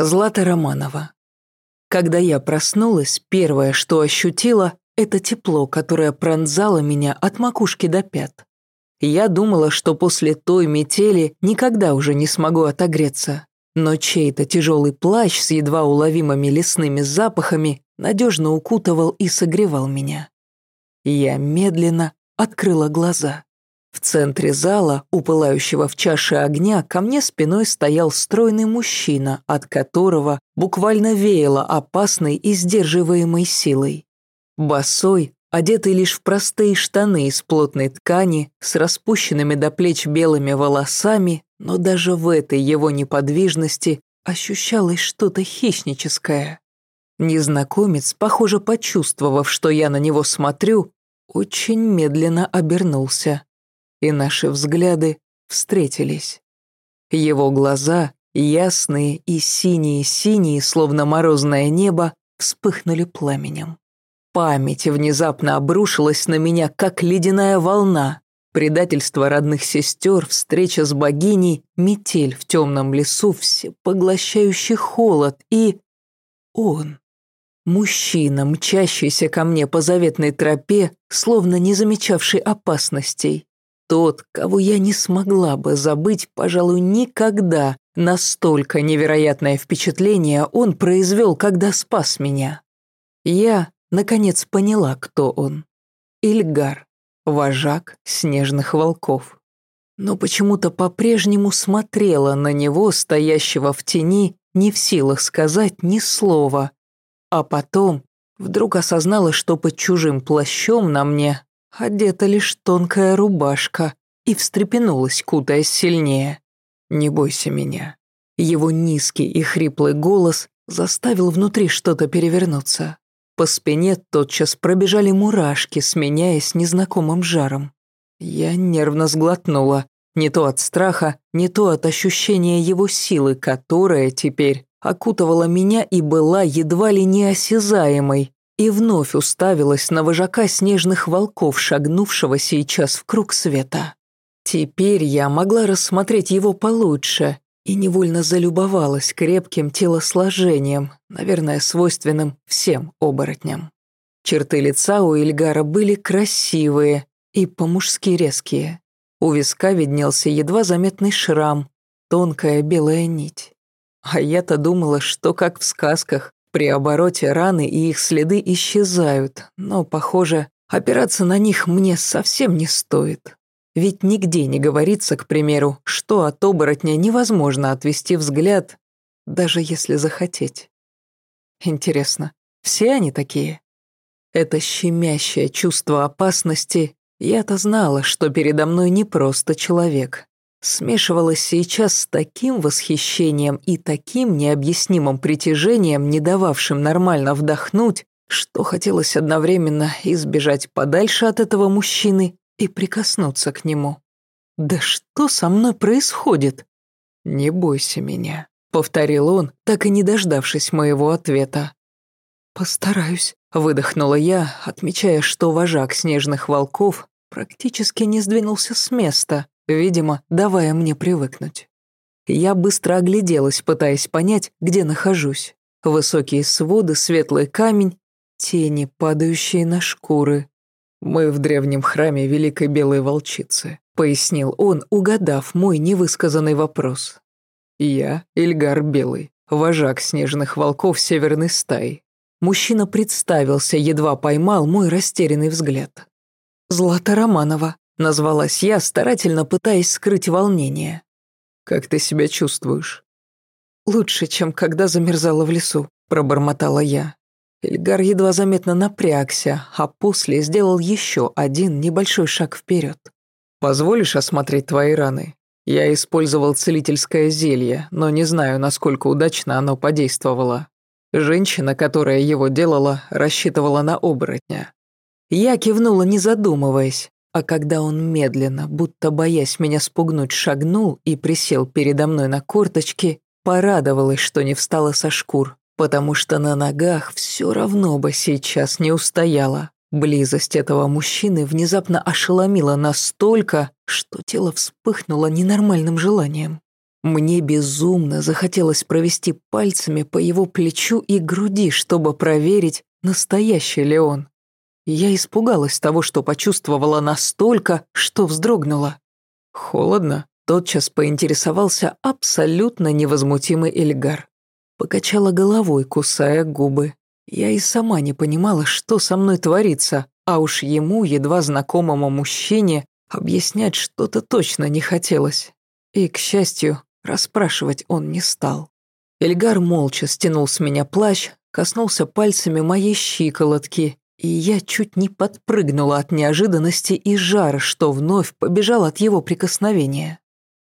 Злата Романова. Когда я проснулась, первое, что ощутила, это тепло, которое пронзало меня от макушки до пят. Я думала, что после той метели никогда уже не смогу отогреться, но чей-то тяжелый плащ с едва уловимыми лесными запахами надежно укутывал и согревал меня. Я медленно открыла глаза. В центре зала, у в чаше огня, ко мне спиной стоял стройный мужчина, от которого буквально веяло опасной и сдерживаемой силой. Босой, одетый лишь в простые штаны из плотной ткани, с распущенными до плеч белыми волосами, но даже в этой его неподвижности ощущалось что-то хищническое. Незнакомец, похоже, почувствовав, что я на него смотрю, очень медленно обернулся и наши взгляды встретились. Его глаза, ясные и синие-синие, словно морозное небо, вспыхнули пламенем. Память внезапно обрушилась на меня, как ледяная волна. Предательство родных сестер, встреча с богиней, метель в темном лесу, всепоглощающий холод и... он. Мужчина, мчащийся ко мне по заветной тропе, словно не замечавший опасностей. Тот, кого я не смогла бы забыть, пожалуй, никогда. Настолько невероятное впечатление он произвел, когда спас меня. Я, наконец, поняла, кто он. Ильгар, вожак снежных волков. Но почему-то по-прежнему смотрела на него, стоящего в тени, не в силах сказать ни слова. А потом вдруг осознала, что под чужим плащом на мне одета лишь тонкая рубашка, и встрепенулась, кутаясь сильнее. «Не бойся меня». Его низкий и хриплый голос заставил внутри что-то перевернуться. По спине тотчас пробежали мурашки, сменяясь незнакомым жаром. Я нервно сглотнула, не то от страха, не то от ощущения его силы, которая теперь окутывала меня и была едва ли неосязаемой, и вновь уставилась на вожака снежных волков, шагнувшего сейчас в круг света. Теперь я могла рассмотреть его получше и невольно залюбовалась крепким телосложением, наверное, свойственным всем оборотням. Черты лица у Ильгара были красивые и по-мужски резкие. У виска виднелся едва заметный шрам, тонкая белая нить. А я-то думала, что как в сказках, при обороте раны и их следы исчезают, но, похоже, опираться на них мне совсем не стоит. Ведь нигде не говорится, к примеру, что от оборотня невозможно отвести взгляд, даже если захотеть. Интересно, все они такие? Это щемящее чувство опасности, я-то знала, что передо мной не просто человек, смешивалось сейчас с таким восхищением и таким необъяснимым притяжением, не дававшим нормально вдохнуть, что хотелось одновременно избежать подальше от этого мужчины и прикоснуться к нему. «Да что со мной происходит?» «Не бойся меня», — повторил он, так и не дождавшись моего ответа. «Постараюсь», — выдохнула я, отмечая, что вожак снежных волков практически не сдвинулся с места, видимо, давая мне привыкнуть. Я быстро огляделась, пытаясь понять, где нахожусь. Высокие своды, светлый камень, тени, падающие на шкуры. «Мы в древнем храме Великой Белой Волчицы», — пояснил он, угадав мой невысказанный вопрос. «Я Ильгар Белый, вожак снежных волков северной стаи». Мужчина представился, едва поймал мой растерянный взгляд. «Злата Романова», Назвалась я, старательно пытаясь скрыть волнение. «Как ты себя чувствуешь?» «Лучше, чем когда замерзала в лесу», — пробормотала я. Эльгар едва заметно напрягся, а после сделал еще один небольшой шаг вперед. «Позволишь осмотреть твои раны? Я использовал целительское зелье, но не знаю, насколько удачно оно подействовало. Женщина, которая его делала, рассчитывала на оборотня». Я кивнула, не задумываясь. А когда он медленно, будто боясь меня спугнуть, шагнул и присел передо мной на корточки, порадовалась, что не встала со шкур, потому что на ногах все равно бы сейчас не устояла. Близость этого мужчины внезапно ошеломила настолько, что тело вспыхнуло ненормальным желанием. Мне безумно захотелось провести пальцами по его плечу и груди, чтобы проверить, настоящий ли он. Я испугалась того, что почувствовала настолько, что вздрогнула. Холодно, тотчас поинтересовался абсолютно невозмутимый Эльгар. Покачала головой, кусая губы. Я и сама не понимала, что со мной творится, а уж ему, едва знакомому мужчине, объяснять что-то точно не хотелось. И, к счастью, расспрашивать он не стал. Эльгар молча стянул с меня плащ, коснулся пальцами моей щиколотки, и я чуть не подпрыгнула от неожиданности и жара, что вновь побежал от его прикосновения.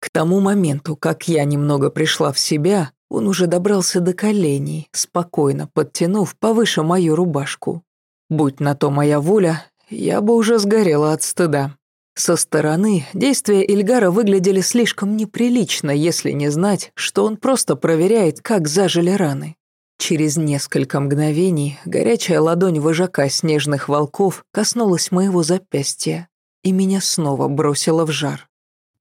К тому моменту, как я немного пришла в себя, он уже добрался до коленей, спокойно подтянув повыше мою рубашку. Будь на то моя воля, я бы уже сгорела от стыда. Со стороны действия Ильгара выглядели слишком неприлично, если не знать, что он просто проверяет, как зажили раны. Через несколько мгновений горячая ладонь вожака снежных волков коснулась моего запястья, и меня снова бросило в жар.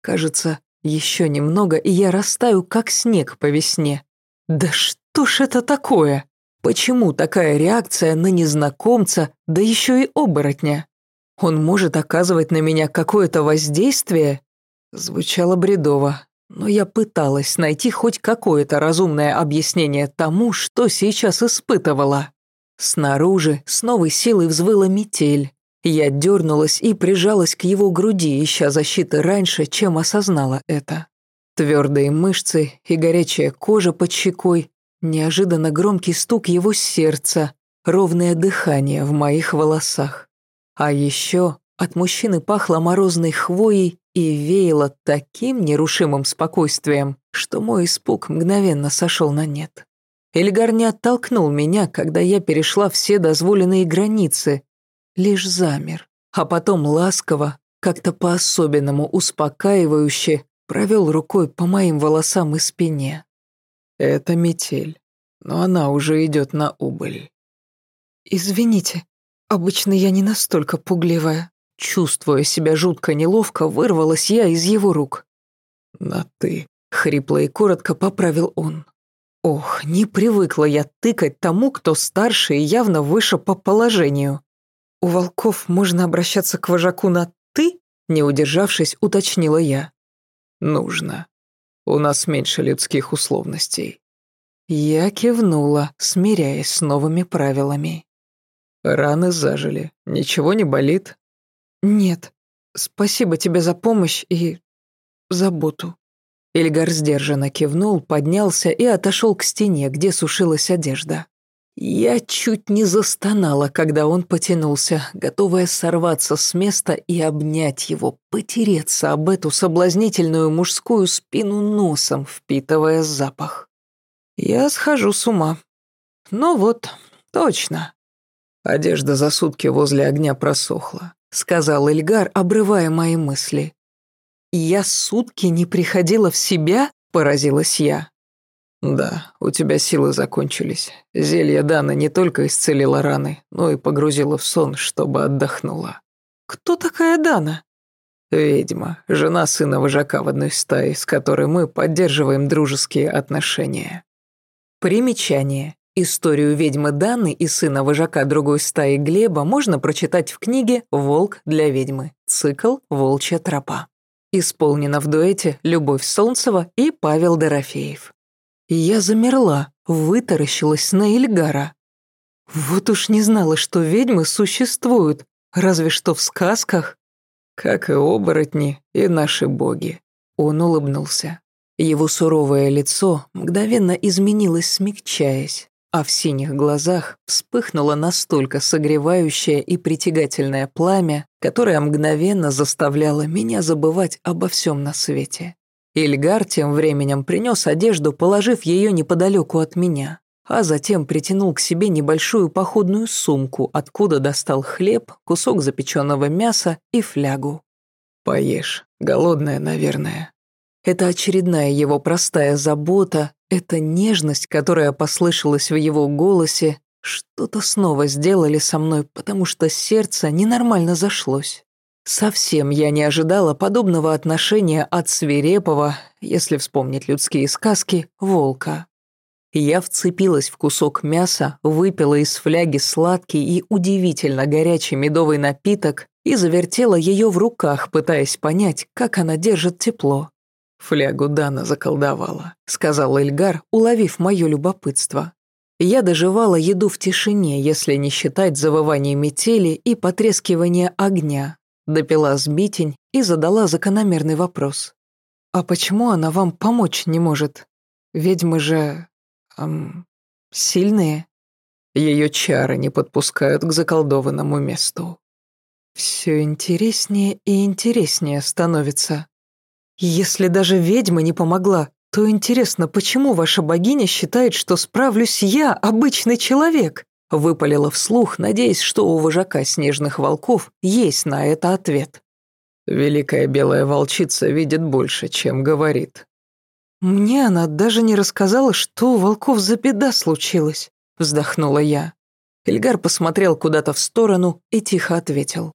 Кажется, еще немного, и я растаю, как снег по весне. Да что ж это такое? Почему такая реакция на незнакомца, да еще и оборотня? Он может оказывать на меня какое-то воздействие? Звучало бредово, но я пыталась найти хоть какое-то разумное объяснение тому, что сейчас испытывала. Снаружи с новой силой взвыла метель. Я дернулась и прижалась к его груди, ища защиты раньше, чем осознала это. Твердые мышцы и горячая кожа под щекой, неожиданно громкий стук его сердца, ровное дыхание в моих волосах. А еще от мужчины пахло морозной хвоей и веяло таким нерушимым спокойствием, что мой испуг мгновенно сошел на нет. Эльгар не оттолкнул меня, когда я перешла все дозволенные границы, лишь замер, а потом ласково, как-то по-особенному успокаивающе провел рукой по моим волосам и спине. Это метель, но она уже идет на убыль. «Извините, обычно я не настолько пугливая». Чувствуя себя жутко неловко, вырвалась я из его рук. «На ты», — хрипло и коротко поправил он. Ох, не привыкла я тыкать тому, кто старше и явно выше по положению. «У волков можно обращаться к вожаку на «ты»?» Не удержавшись, уточнила я. «Нужно. У нас меньше людских условностей». Я кивнула, смиряясь с новыми правилами. «Раны зажили. Ничего не болит?» «Нет. Спасибо тебе за помощь и... заботу». Эльгар сдержанно кивнул, поднялся и отошел к стене, где сушилась одежда. Я чуть не застонала, когда он потянулся, готовая сорваться с места и обнять его, потереться об эту соблазнительную мужскую спину носом, впитывая запах. Я схожу с ума. Ну вот, точно. Одежда за сутки возле огня просохла, сказал Эльгар, обрывая мои мысли. Я сутки не приходила в себя, поразилась я. «Да, у тебя силы закончились. Зелье Дана не только исцелило раны, но и погрузило в сон, чтобы отдохнула». «Кто такая Дана?» «Ведьма, жена сына вожака в одной стае, с которой мы поддерживаем дружеские отношения». Примечание. Историю ведьмы Даны и сына вожака другой стаи Глеба можно прочитать в книге «Волк для ведьмы». Цикл «Волчья тропа». Исполнено в дуэте Любовь Солнцева и Павел Дорофеев. Я замерла, вытаращилась на Эльгара. Вот уж не знала, что ведьмы существуют, разве что в сказках. Как и оборотни, и наши боги. Он улыбнулся. Его суровое лицо мгновенно изменилось, смягчаясь, а в синих глазах вспыхнуло настолько согревающее и притягательное пламя, которое мгновенно заставляло меня забывать обо всем на свете. Ильгар тем временем принес одежду, положив ее неподалеку от меня, а затем притянул к себе небольшую походную сумку, откуда достал хлеб, кусок запеченного мяса и флягу. «Поешь, голодная, наверное». Это очередная его простая забота, эта нежность, которая послышалась в его голосе, что-то снова сделали со мной, потому что сердце ненормально зашлось. Совсем я не ожидала подобного отношения от свирепого, если вспомнить людские сказки, волка. Я вцепилась в кусок мяса, выпила из фляги сладкий и удивительно горячий медовый напиток и завертела ее в руках, пытаясь понять, как она держит тепло. «Флягу Дана заколдовала», — сказал Эльгар, уловив мое любопытство. Я доживала еду в тишине, если не считать завывания метели и потрескивания огня, допила сбитень и задала закономерный вопрос. «А почему она вам помочь не может? Ведьмы же... Эм, сильные?» Ее чары не подпускают к заколдованному месту. Все интереснее и интереснее становится. Если даже ведьма не помогла, то интересно, почему ваша богиня считает, что справлюсь я, обычный человек? Выпалила вслух, надеясь, что у вожака снежных волков есть на это ответ. Великая белая волчица видит больше, чем говорит. Мне она даже не рассказала, что у волков за беда случилась, вздохнула я. Эльгар посмотрел куда-то в сторону и тихо ответил.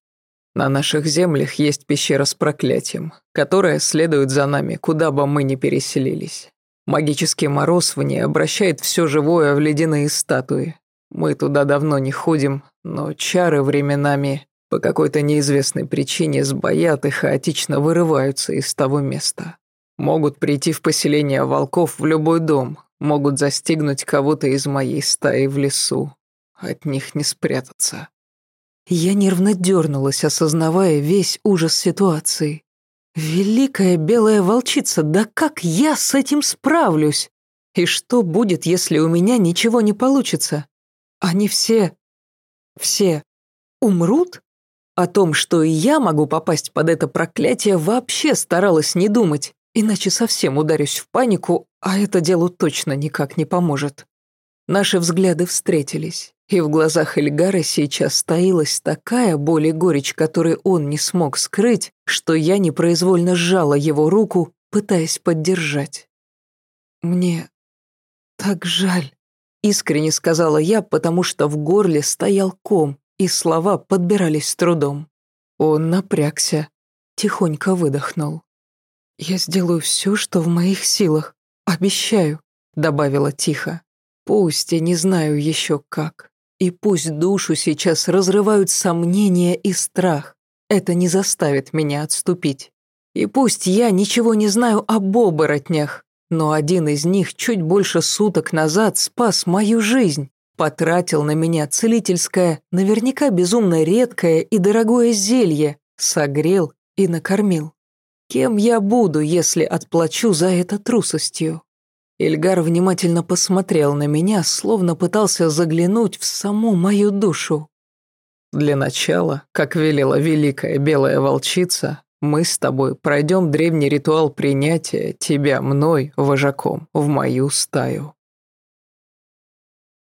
На наших землях есть пещера с проклятием, которая следует за нами, куда бы мы ни переселились. Магический мороз в ней обращает все живое в ледяные статуи, мы туда давно не ходим, но чары временами по какой-то неизвестной причине сбоят и хаотично вырываются из того места. Могут прийти в поселение волков в любой дом, могут застигнуть кого-то из моей стаи в лесу. От них не спрятаться. Я нервно дернулась, осознавая весь ужас ситуации. «Великая белая волчица, да как я с этим справлюсь? И что будет, если у меня ничего не получится? Они все... все умрут? О том, что и я могу попасть под это проклятие, вообще старалась не думать, иначе совсем ударюсь в панику, а это делу точно никак не поможет. Наши взгляды встретились, и в глазах Эльгара сейчас стоилась такая боль и горечь, которую он не смог скрыть, что я непроизвольно сжала его руку, пытаясь поддержать. «Мне так жаль», Искренне сказала я, потому что в горле стоял ком, и слова подбирались с трудом. Он напрягся, тихонько выдохнул. «Я сделаю все, что в моих силах, обещаю», — добавила тихо. «Пусть я не знаю еще как, и пусть душу сейчас разрывают сомнения и страх, это не заставит меня отступить. И пусть я ничего не знаю об оборотнях, но один из них чуть больше суток назад спас мою жизнь, потратил на меня целительское, наверняка безумно редкое и дорогое зелье, согрел и накормил. Кем я буду, если отплачу за это трусостью? Ильгар внимательно посмотрел на меня, словно пытался заглянуть в саму мою душу. Для начала, как велела великая белая волчица, мы с тобой пройдем древний ритуал принятия тебя мной, вожаком, в мою стаю.